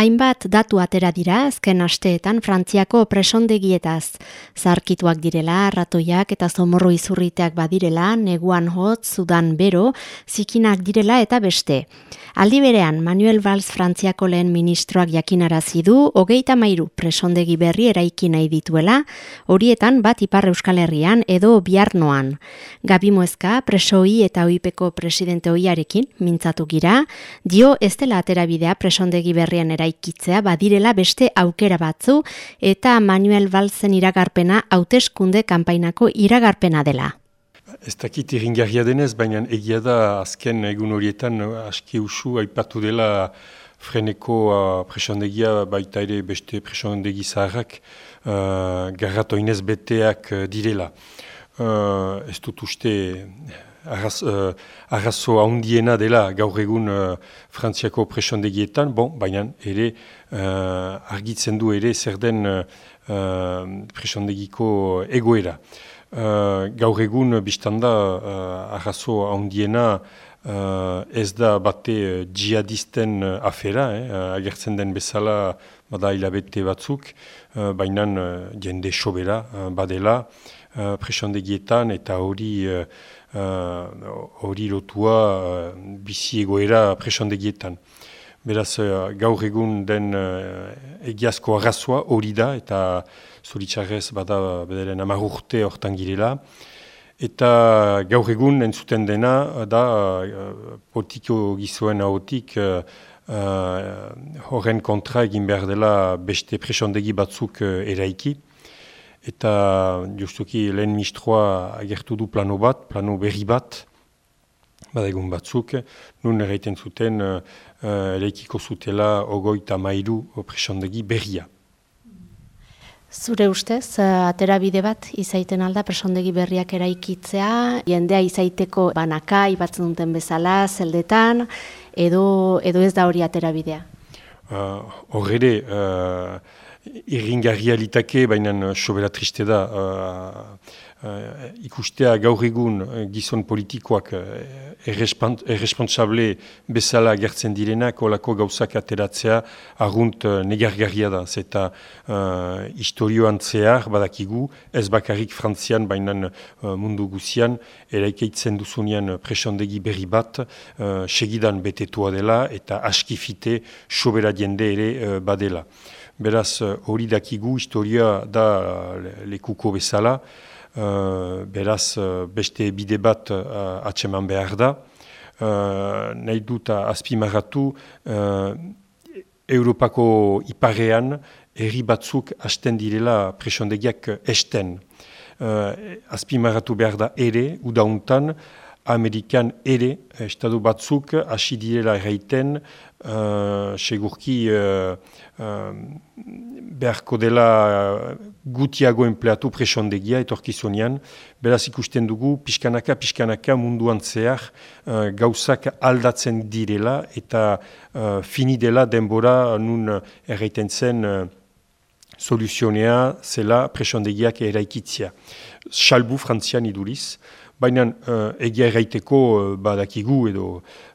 Hainbat datu atera dira azken asteetan Frantziako presondegietaz. Zarkituak direla, ratoiak eta zomorro izurriteak badirela, neguan hot, zudan bero, zikinak direla eta beste. Aldi berean, Manuel Valls Frantziako lehen ministroak jakinarazi du, hogeita mairu presondegi berri eraiki nahi dituela, horietan bat ipar euskal herrian edo biarnoan. Gabi Moezka, presoi eta oipeko presidente oiarekin, mintzatu gira, dio ez dela aterabidea presondegi berrien eraiki eraikitzea badirela beste aukera batzu eta Manuel Valsen iragarpena hauteskunde kanpainako iragarpena dela. Ez dakit iringarria denez, baina egia da azken egun horietan aski usu aipatu dela freneko uh, presondegia baita ere beste presondegi zaharrak uh, garratoinez beteak uh, direla. Uh, ez dut uste arraz, uh, arrazo haundiena dela gaur egun uh, frantziako presondegietan, bon, baina ere uh, argitzen du ere zer den uh, presondegiko egoera. Uh, gaur egun biztanda uh, arrazo haundiena uh, ez da bate uh, jihadisten uh, afera, eh, agertzen den bezala bada hilabete batzuk, uh, baina uh, jende sobera uh, badela uh, presondegietan eta hori Uh, hori uh, lotua uh, bizi egoera presondegietan. Beraz, uh, gaur egun den uh, egiazko arrazoa hori da, eta zoritxarrez bada bedaren amarrurte hortan girela. Eta gaur egun entzuten dena da uh, politiko gizoen ahotik uh, horren kontra egin behar dela beste presondegi batzuk uh, eraiki eta justuki lehen ministroa agertu du plano bat, plano berri bat, badegun batzuk, nun erraiten zuten uh, uh, zutela ogoita mairu presondegi berria. Zure ustez, uh, atera bide bat izaiten alda presondegi berriak eraikitzea, jendea izaiteko banaka, ibatzen duten bezala, zeldetan, edo, edo ez da hori atera bidea? Horre uh, irringarria litake, baina sobera triste da. Uh, uh, ikustea gaur egun gizon politikoak uh, erresponsable bezala gertzen direnak, olako gauzak ateratzea argunt uh, negargarria da. Zeta uh, historioan zehar badakigu, ez bakarrik frantzian, baina uh, mundu guzian, eraikeitzen duzunean presondegi berri bat, uh, segidan betetua dela eta askifite sobera jende ere uh, badela. Beraz, eh, hori dakigu historia da lekuko bezala, uh, beraz, beste bide bat uh, atseman behar da. Uh, nahi dut azpimarratu, uh, Europako iparean, herri batzuk hasten direla presondegiak esten. Uh, azpimarratu behar da ere, udauntan, Amerikan ere, estadu batzuk, hasi direla erraiten, uh, segurki uh, uh, beharko dela gutiago empleatu presondegia etorkizunean, beraz ikusten dugu, pixkanaka, pixkanaka munduan zehar uh, gauzak aldatzen direla eta uh, fini dela denbora nun erraiten zen uh, soluzionea zela presondegiak eraikitzia. Salbu frantzian iduriz, Baina uh, egia erraiteko uh, badakigu edo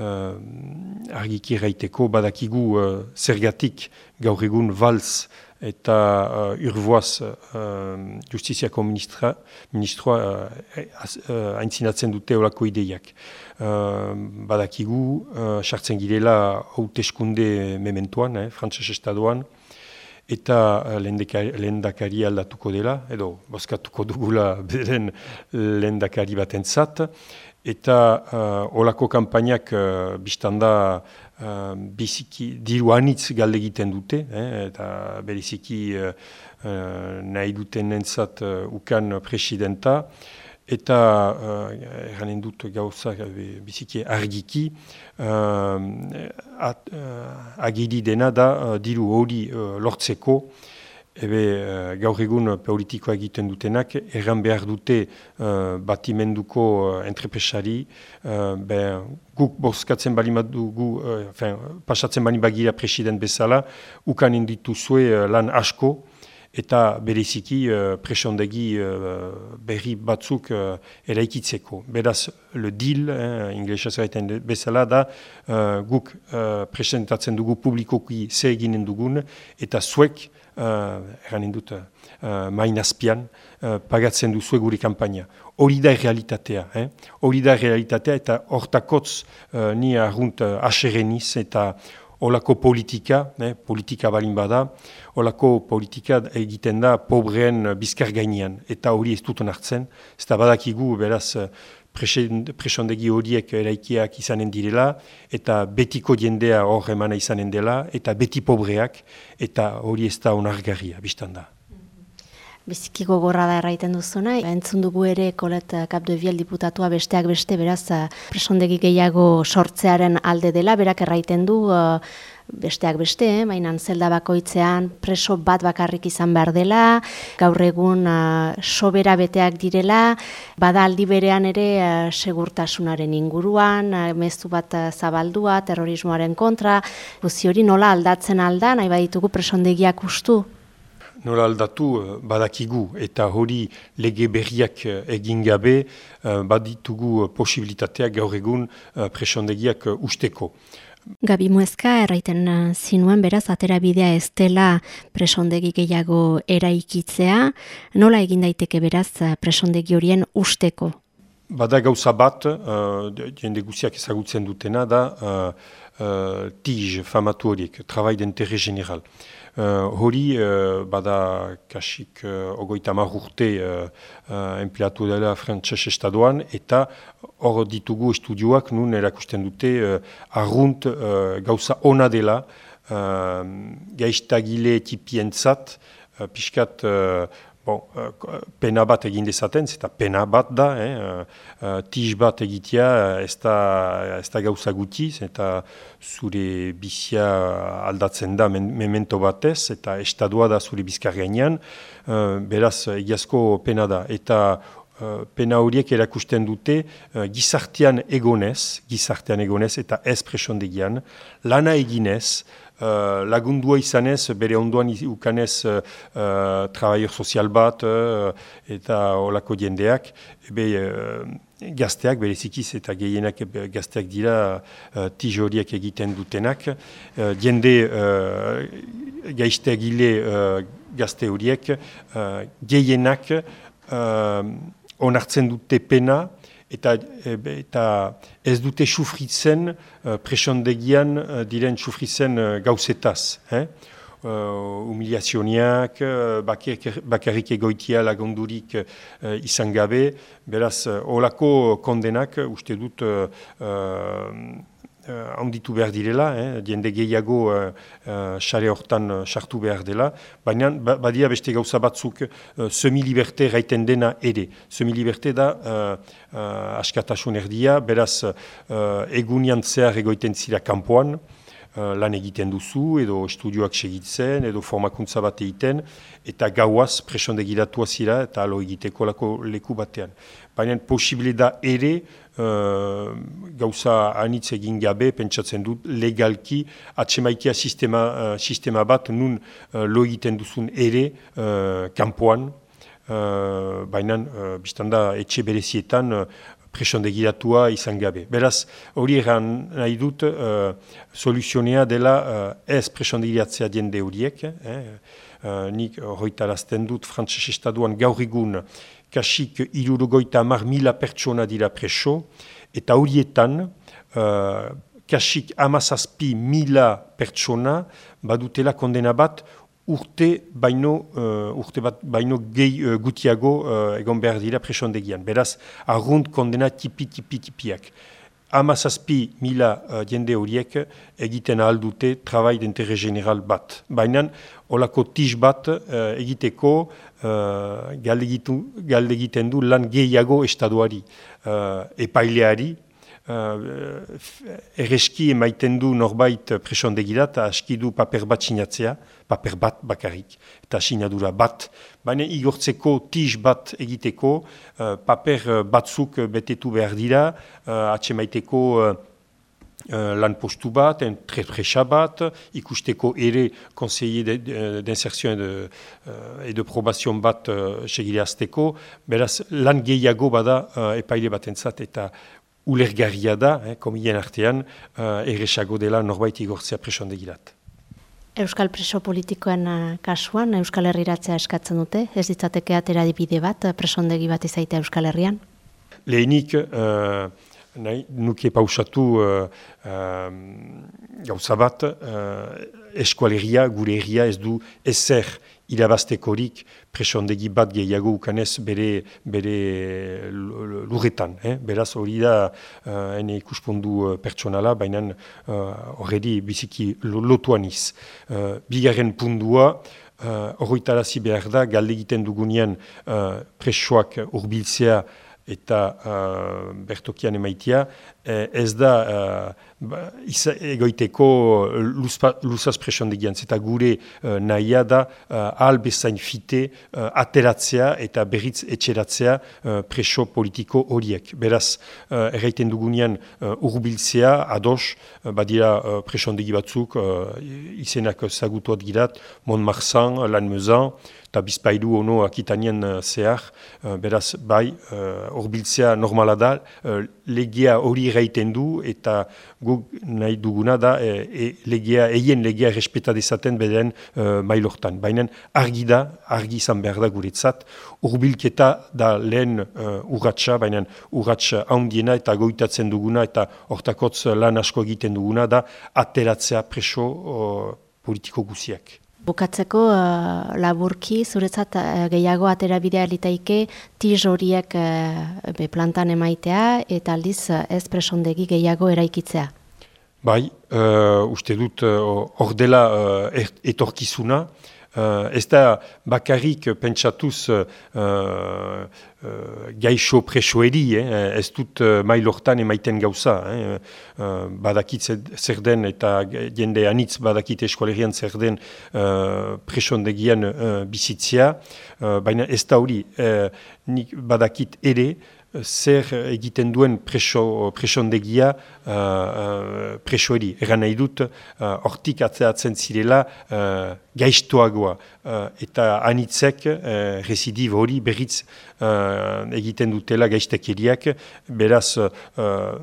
uh, argiki erraiteko badakigu uh, zergatik gaur egun valz eta uh, urvoaz uh, justiziako ministra, ministroa uh, aintzinatzen dute olako ideiak. Uh, badakigu, sartzen uh, girela hauteskunde mementoan, eh, frantzes estadoan, eta uh, lehendakari aldatuko dela, edo boskatuko dugula beren lehendakari bat entzat, eta uh, olako kampainak uh, biztanda uh, biziki diru anitz galde egiten dute, eh, eta beriziki uh, nahi duten entzat uh, ukan presidenta, eta uh, dut gauza biziki argiki, uh, at, uh, agidi dena da uh, diru hori uh, lortzeko, ebe uh, gaur egun politikoa egiten dutenak, erran behar dute uh, batimenduko uh, entrepesari, uh, guk bozkatzen bali dugu, uh, pasatzen bali bagira president bezala, ukan inditu zue uh, lan asko, eta bereziki uh, presondegi uh, berri batzuk uh, eraikitzeko. Beraz, le deal, eh, inglesa zaiten bezala da, uh, guk uh, presentatzen dugu publikoki ze eginen dugun, eta zuek, uh, eranen dut, uh, mainazpian, uh, pagatzen duzu guri kampaina. Hori da realitatea, eh? hori da realitatea, eta hortakotz uh, ni arrunt uh, asereniz, eta olako politika, eh, politika balin bada, olako politika egiten da pobreen bizkar gainean, eta hori ez duten hartzen, ez da badakigu beraz presondegi horiek eraikiak izanen direla, eta betiko jendea hor emana izanen dela, eta beti pobreak, eta hori ez da onargarria, biztan da. Biziki gogorra da erraiten duzuna, entzun dugu ere kolet kapdoebiel diputatua besteak beste, beraz presondegi gehiago sortzearen alde dela, berak erraiten du uh, besteak beste, eh? baina zelda bakoitzean preso bat bakarrik izan behar dela, gaur egun uh, sobera beteak direla, bada aldi berean ere segurtasunaren inguruan, mezu bat zabaldua, terrorismoaren kontra, guzi hori nola aldatzen alda, nahi baditugu presondegiak ustu? Nola aldatu eh, badakigu eta hori lege berriak eh, egin gabe eh, baditugu posibilitateak gaur egun presondegiak usteko. Gabi Muezka erraiten zinuen beraz atera bidea ez dela presondegi gehiago eraikitzea, nola egin daiteke beraz presondegi horien usteko? Bada gauza bat, uh, jende guziak ezagutzen dutena da, uh, uh, TIJ famatu horiek, Travail d'Interre General. Uh, hori uh, bada kasik uh, ogoita marrurte uh, uh, empleatu dela frantses estadoan eta hor ditugu estudioak nun erakusten dute uh, arrunt uh, gauza ona dela uh, gaiztagile tipientzat uh, pixkat Bon, uh, pena bat egin dezaten, eta pena bat da, eh, uh, uh, tiz bat egitea ez da, ez da gauza guti, eta zure bizia aldatzen da memento batez, eta estadua da zure bizkar gainean, beraz egiazko pena da. Eta pena horiek erakusten dute uh, gizartean egonez, gizartean egonez eta ez presondegian, lana eginez, uh, lagundua izanez, bere ondoan ukanez uh, travaior sozial bat uh, eta olako jendeak, ebe uh, gazteak, bere zikiz eta gehienak gazteak dira uh, tijoriak egiten dutenak, uh, jende uh, gaizte egile uh, gazte horiek, uh, gehienak uh, onartzen dute pena, eta, eta ez dute sufritzen uh, presondegian uh, diren sufritzen uh, gauzetaz. Eh? Uh, humiliazioniak, uh, bakarrik egoitia lagundurik uh, izan gabe, beraz, uh, olako kondenak uste dut uh, uh, handitu behar direla, eh, diende gehiago xare uh, uh, hortan sartu behar dela, baina ba, badia beste gauza batzuk uh, semi-liberte gaiten dena ere. Semi-liberte da uh, uh, askatasun erdia, beraz uh, egunian zehar egoiten zira kampoan, lan egiten duzu, edo estudioak segitzen, edo formakuntza bat egiten, eta gauaz presondegiratua zira, eta alo egiteko lako leku batean. Baina posible da ere, uh, gauza anitz egin gabe, pentsatzen dut, legalki, atsemaikia sistema, uh, sistema bat, nun uh, lo egiten duzun ere, uh, kampoan, uh, baina, uh, biztanda, etxe berezietan, uh, presondegiratua izan gabe. Beraz, hori eran nahi dut, uh, soluzionea dela uh, ez presondegiratzea diende horiek, eh? uh, nik horretarazten dut, frantzese estaduan gaur egun, kasik irurugoita amar mila pertsona dira preso, eta horietan, uh, kasik amazazpi mila pertsona badutela kondena bat urte baino, uh, urte bat baino gehi uh, gutiago uh, egon behar dira presondegian. Beraz, arrunt kondena tipi-tipi-tipiak amazazpi mila uh, jende horiek egiten ahal dute travail d'interre general bat. Baina, olako tiz bat uh, egiteko uh, galde egiten du lan gehiago estaduari, uh, epaileari, uh, erreski emaiten du norbait presondegira eta aski du paper bat sinatzea, paper bat bakarrik, eta sinadura bat. Baina igortzeko tiz bat egiteko, uh, paper batzuk betetu behar dira, uh, atsemaiteko uh, lan postu bat, entrepresa bat, ikusteko ere conseiller d'insertion de, de, de probazion bat segile azteko, beraz lan gehiago bada epaile batentzat eta ulergarria da, eh, komien artean, uh, erresago dela norbait igortzea presondegirat. Euskal preso politikoen kasuan, Euskal Herriratzea eskatzen dute, ez ditzateke atera dibide bat, presondegi bat izaita Euskal Herrian? Lehenik, uh, nahi, nuke pausatu uh, uh, gauza bat, uh, eskualeria, gure herria ez du ezer irabaztekorik presondegi bat gehiago ukanez bere, bere lurretan. Eh? Beraz hori da uh, ene ikuspundu uh, pertsonala, baina horredi uh, biziki lotuan iz. Uh, bigarren pundua, horretarazi uh, behar da, galde egiten dugunean uh, presoak urbiltzea eta uh, bertokian emaitia, eh, ez da uh, egoiteko luzaz presondegian, eta gure uh, nahia da uh, ahal bezain fite uh, ateratzea eta berriz etxeratzea uh, preso politiko horiek. Beraz, uh, erraiten dugunean uh, urbiltzea, ados, uh, badira uh, presondegi batzuk, uh, izenak zagutuat girat, Montmarsan, Lanmezan, eta bizpailu ono akitanien uh, zehar, uh, beraz, bai, horbiltzea uh, normala da, uh, legia hori gaiten du, eta guk nahi duguna da, e, e, legia, eien legia respeta dezaten beden uh, mailortan. Baina argi da, argi izan behar da guretzat, urbilketa da lehen uh, urratxa, baina urratxa handiena eta goitatzen duguna, eta hortakotz lan asko egiten duguna da, ateratzea preso uh, politiko guziak. Bukatzeko uh, laburki, zuretzat uh, gehiago atera bidea litaike tiz horiek uh, plantan emaitea eta aldiz uh, ez presondegi gehiago eraikitzea. Bai, uh, uste dut hor uh, dela uh, etorkizuna, Uh, ez da bakarrik pentsatuz uh, uh, gaixo presoeri, eh? ez dut uh, mailortan emaiten gauza. Eh? Uh, badakit zer den eta jende anitz badakit eskualerian zer den uh, presondegian uh, bizitzia, uh, baina ez da hori uh, nik badakit ere, zer egiten duen preso, presondegia uh, uh, presoeri. Egan nahi dut, uh, hortik atzeatzen zirela uh, gaiztoagoa uh, eta anitzek uh, residib hori berriz uh, egiten dutela gaiztekeriak, beraz uh,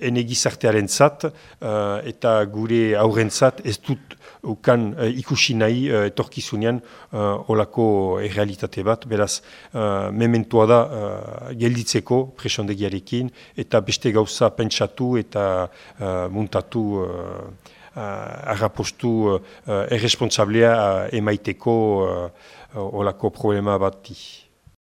enegizartearen zat uh, eta gure aurrentzat ez dut ukan uh, ikusi nahi uh, etorkizunean uh, olako errealitate bat, beraz uh, mementua da uh, gelditzeko presondegiarekin eta beste gauza pentsatu eta uh, muntatu uh, uh, arrapostu uh, erresponsablea uh, emaiteko uh, olako problema bat